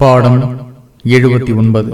பாடம் எழுபத்தி ஒன்பது.